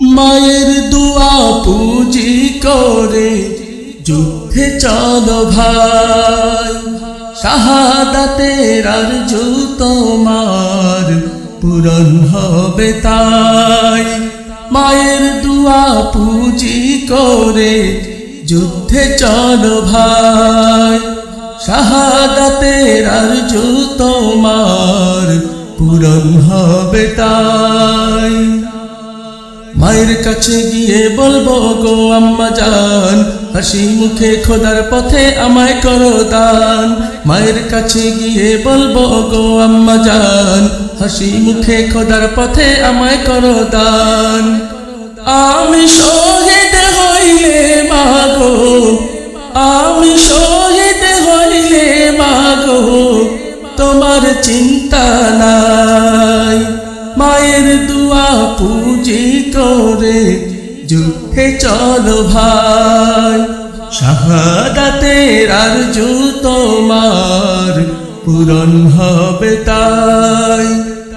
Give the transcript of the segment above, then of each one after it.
মায়ের দোয়া পুঁজি করে যুদ্ধে চলো ভাই। শাহাদাতের আর তোমার পূরণ হবে তাই। মায়ের দোয়া পুঁজি করে যুদ্ধে চলো ভাই। শাহাদাতের আর তোমার পূরণ হবে তাই। মায়ের কাছে গিয়ে বলব, গো আম্মা জান, হাসি মুখে খোদার পথে আমায় করো দান। মায়ের কাছে গিয়ে বলব, গো আম্মা জান, হাসি মুখে খোদার পথে আমায় করো দান। আমি শহীদ হইলে মাগো, আমি শহীদ হইলে মাগো, তোমার চিন্তা নাই। মায়ের দুয়া পুঁজি করে। যুদ্ধে চলো ভাই, শাহাদাতের আর তোমার পূরণ হবে তাই।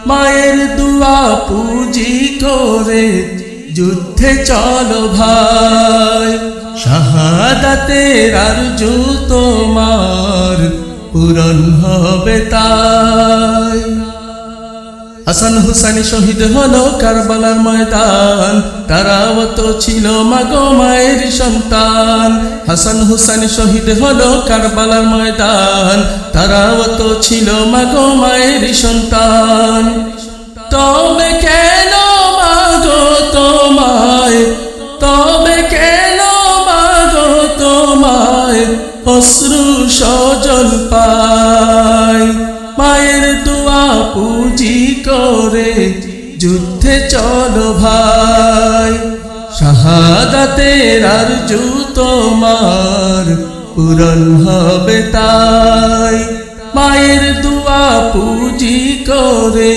মায়ের দুয়া পুঁজি করে যুদ্ধে চলো ভাই, শাহাদাতের আর তোমার পূরণ হবে তাই। হাসান হুসাইন শহীদ হলো কারবালার ময়দান। তারাও তো ছিল মাগো মায়ের সন্তান। হাসান হুসাইন শহীদ হলো কারবালার ময়দান। তারাও তো ছিল মাগো মায়ের সন্তান। তবে কেন মাগো তোমায়? তবে কেন মাগো তোমায়? অশ্রু সজল পায়। যুদ্ধে চলো ভাই। শাহাদাতের আর তোমার পূরণ হবে তাই। মায়ের দোয়া পুঁজি করে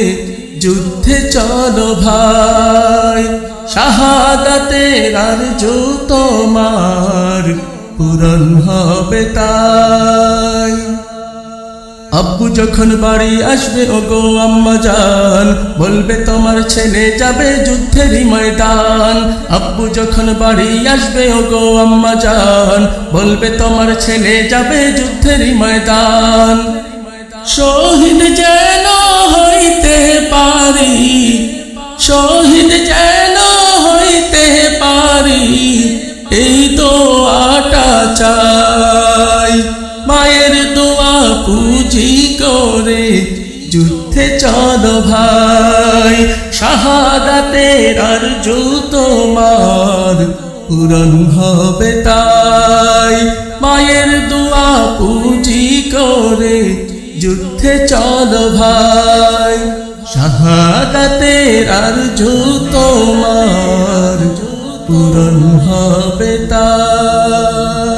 যুদ্ধে চলো ভাই। শাহাদাতের আর তোমার পূরণ হবে তাই। আব্বু যখন বাড়ি আসবে ও গো আম্মা জান, বলবে তোমার ছেলে যাবে যুদ্ধের ময়দান। আব্বু যখন বাড়ি আসবে ও গো আম্মা জান, বলবে তোমার ছেলে যাবে যুদ্ধের ময়দান। শহীদ যেন হইতে পারি, শহীদ যেন হইতে পারি, এই তো আটা চাই। মায়ের পুঁজি করে যুদ্ধে চল ভাই। শাহাদাতের আর তোমার পূরণ হবে তাই। মায়ের দোয়া পুঁজি করে যুদ্ধে চল ভাই। শাহাদাতের আর তোমার পূরণ হবে তাই।